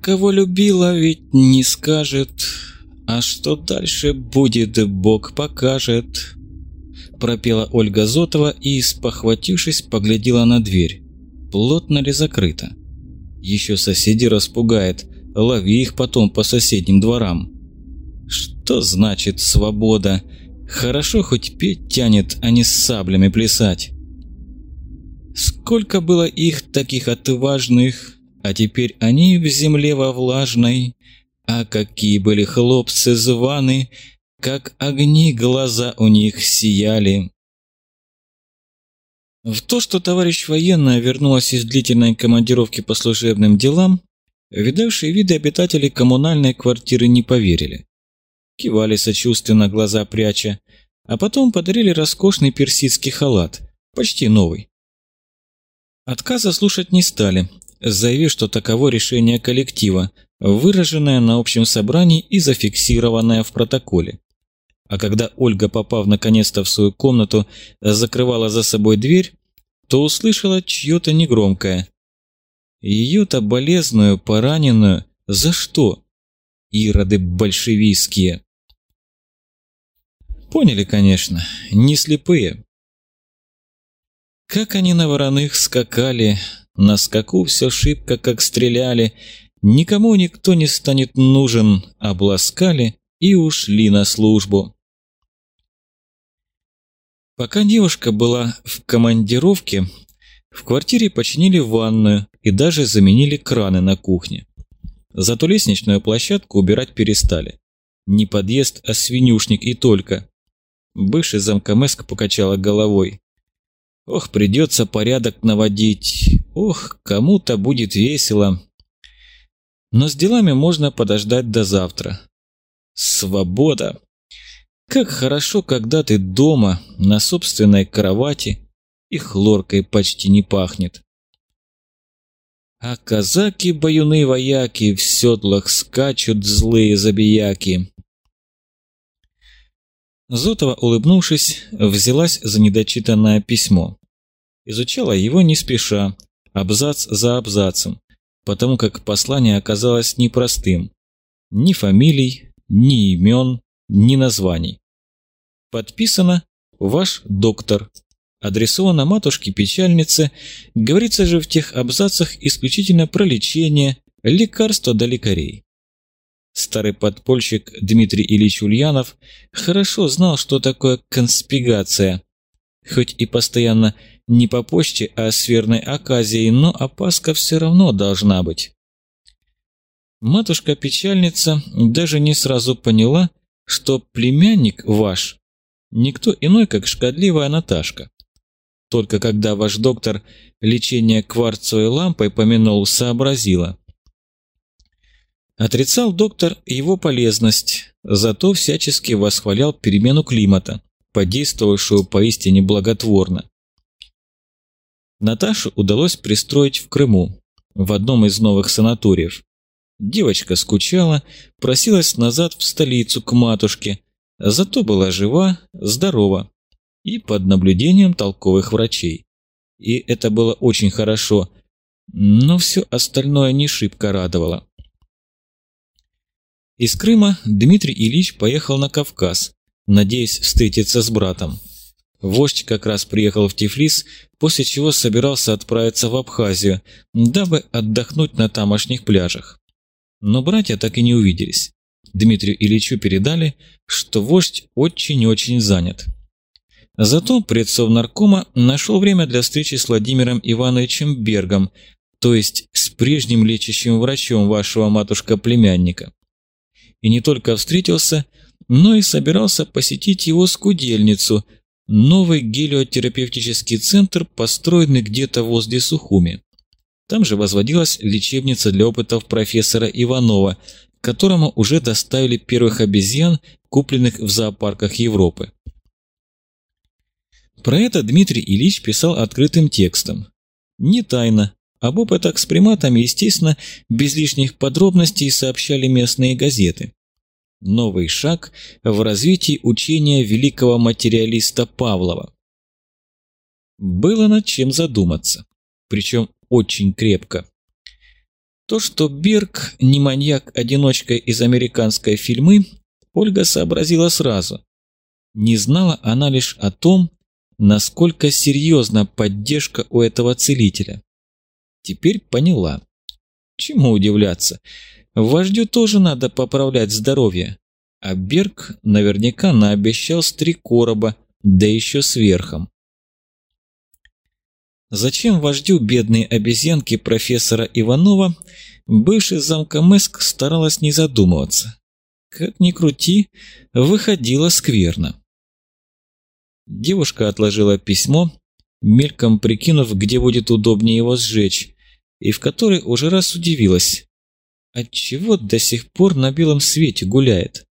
кого любила, ведь не скажет, а что дальше будет, Бог покажет. Пропела Ольга Зотова и, спохватившись, поглядела на дверь. Плотно ли закрыто? Еще соседи распугает, лови их потом по соседним дворам. Что значит свобода? Хорошо хоть петь тянет, а не с саблями плясать. Сколько было их таких отважных, а теперь они в земле во влажной. А какие были хлопцы званы, как огни глаза у них сияли. В то, что товарищ военная вернулась из длительной командировки по служебным делам, видавшие виды обитатели коммунальной квартиры не поверили. Кивали сочувственно, глаза пряча, а потом подарили роскошный персидский халат, почти новый. Отказа слушать не стали, заявив, что таково решение коллектива, выраженное на общем собрании и зафиксированное в протоколе. А когда Ольга, попав наконец-то в свою комнату, закрывала за собой дверь, то услышала чье-то негромкое. Ее-то болезную, пораненную, за что? Ироды большевистские. Поняли, конечно, не слепые. Как они на вороных скакали, на скаку все шибко, как стреляли, никому никто не станет нужен, обласкали и ушли на службу. Пока девушка была в командировке, в квартире починили ванную и даже заменили краны на кухне. Зато лестничную площадку убирать перестали. Не подъезд, а свинюшник и только. Бывший замкомеск покачала головой. Ох, придется порядок наводить. Ох, кому-то будет весело. Но с делами можно подождать до завтра. Свобода. Как хорошо, когда ты дома, на собственной кровати, и хлоркой почти не пахнет. А казаки-баюны-вояки в седлах скачут злые забияки. Зотова, улыбнувшись, взялась за недочитанное письмо. Изучала его не спеша, абзац за абзацем, потому как послание оказалось непростым. Ни фамилий, ни имен, ни названий. Подписано «Ваш доктор». Адресовано матушке-печальнице, говорится же в тех абзацах исключительно про лечение, лекарства до лекарей. Старый подпольщик Дмитрий Ильич Ульянов хорошо знал, что такое конспигация. Хоть и постоянно не по почте, а с верной оказией, но опаска все равно должна быть. Матушка-печальница даже не сразу поняла, что племянник ваш никто иной, как шкодливая Наташка. Только когда ваш доктор лечение кварцевой лампой помянул, сообразила. Отрицал доктор его полезность, зато всячески восхвалял перемену климата, подействовавшую поистине благотворно. Наташу удалось пристроить в Крыму, в одном из новых санаториев. Девочка скучала, просилась назад в столицу к матушке, зато была жива, здорова и под наблюдением толковых врачей. И это было очень хорошо, но все остальное не шибко радовало. Из Крыма Дмитрий Ильич поехал на Кавказ, надеясь встретиться с братом. Вождь как раз приехал в Тифлис, после чего собирался отправиться в Абхазию, дабы отдохнуть на тамошних пляжах. Но братья так и не увиделись. Дмитрию Ильичу передали, что вождь очень-очень занят. Зато предсовнаркома нашел время для встречи с Владимиром Ивановичем Бергом, то есть с прежним лечащим врачом вашего матушка-племянника. И не только встретился, но и собирался посетить его скудельницу, новый гелиотерапевтический центр, построенный где-то возле Сухуми. Там же возводилась лечебница для опытов профессора Иванова, которому уже доставили первых обезьян, купленных в зоопарках Европы. Про это Дмитрий Ильич писал открытым текстом. Не тайно. Об опытах с приматами, естественно, без лишних подробностей сообщали местные газеты. Новый шаг в развитии учения великого материалиста Павлова. Было над чем задуматься, причем очень крепко. То, что Бирк не маньяк-одиночка из американской фильмы, Ольга сообразила сразу. Не знала она лишь о том, насколько серьезна поддержка у этого целителя. Теперь поняла. Чему удивляться? Вождю тоже надо поправлять здоровье. А Берг наверняка наобещал с три короба, да еще сверхом. Зачем вождю бедные обезьянки профессора Иванова, бывший замкомеск старалась не задумываться. Как ни крути, выходило скверно. Девушка отложила письмо, мельком прикинув, где будет удобнее его сжечь, и в которой уже раз удивилась. Отчего до сих пор на белом свете гуляет?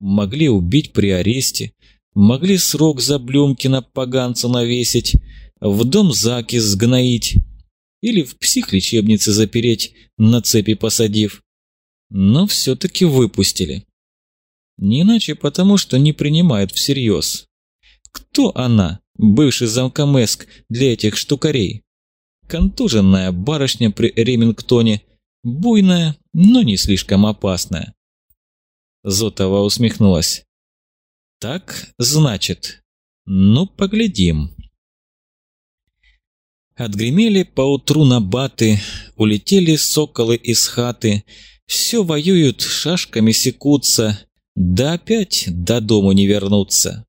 Могли убить при аресте, могли срок за Блюмкина поганца навесить, в дом Заки сгноить или в психлечебнице запереть, на цепи посадив. Но все-таки выпустили. Не иначе потому, что не принимают всерьез. Кто она, бывший замкомеск, для этих штукарей? Контуженная барышня при Ремингтоне, буйная, но не слишком опасная. Зотова усмехнулась. Так, значит. Ну, поглядим. Отгремели поутру набаты, улетели соколы из хаты, все воюют, шашками секутся, да опять до дому не вернуться.